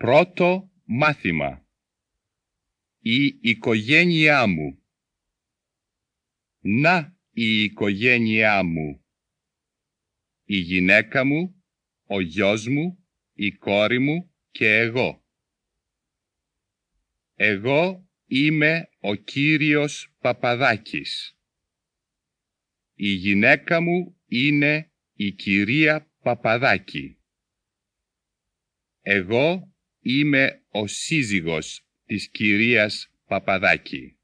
Πρώτο μάθημα. Η οικογένειά μου. Να η οικογένειά μου. Η γυναίκα μου, ο γιος μου, η κόρη μου και εγώ. Εγώ είμαι ο Κύριος Παπαδάκης. Η γυναίκα μου είναι η κυρία Παπαδάκη. Εγώ είμαι ο σύζυγος της κυρίας Παπαδάκη.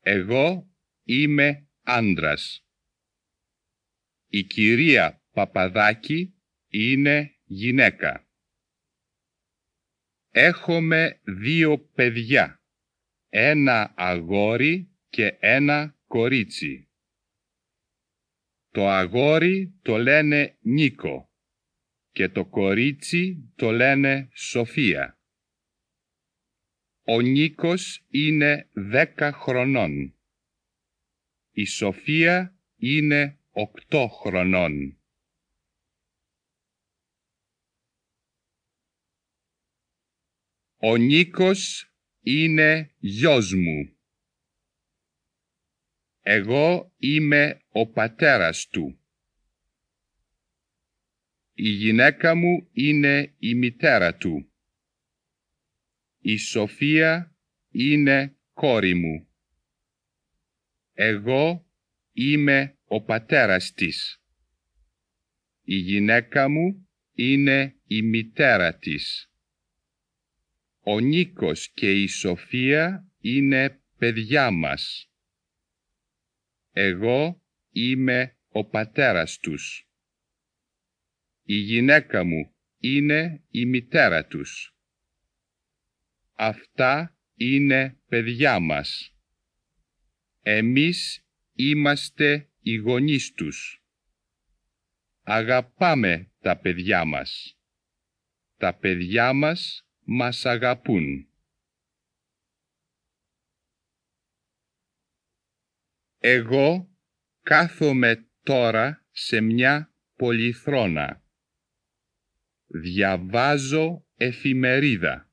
Εγώ είμαι άντρας. Η κυρία Παπαδάκη είναι γυναίκα. Έχουμε δύο παιδιά, ένα αγόρι και ένα κορίτσι. Το αγόρι το λένε Νίκο και το κορίτσι το λένε Σοφία. Ο Νίκος είναι δέκα χρονών. Η Σοφία είναι οκτώ χρονών. Ο Νίκος είναι γιος μου. Εγώ είμαι ο πατέρας του. Η γυναίκα μου είναι η μητέρα του. Η Σοφία είναι κόρη μου. Εγώ είμαι ο πατέρας της. Η γυναίκα μου είναι η μητέρα της. Ο Νίκος και η Σοφία είναι παιδιά μας. Εγώ είμαι ο πατέρας τους η γυναίκα μου είναι η μητέρα τους. Αυτά είναι παιδιά μας. Εμείς είμαστε οι γονείς τους. Αγαπάμε τα παιδιά μας. Τα παιδιά μας μας αγαπούν. Εγώ κάθομαι τώρα σε μια πολυθρόνα διαβάζω εφημερίδα.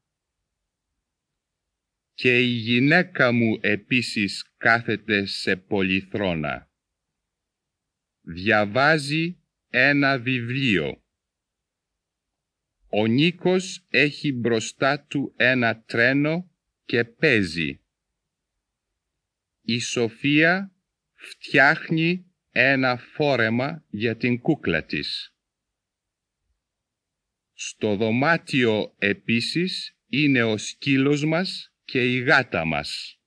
Και η γυναίκα μου επίσης κάθεται σε πολυθρόνα. Διαβάζει ένα βιβλίο. Ο Νίκος έχει μπροστά του ένα τρένο και παίζει. Η Σοφία φτιάχνει ένα φόρεμα για την κούκλα της. Στο δωμάτιο επίσης είναι ο σκύλος μας και η γάτα μας.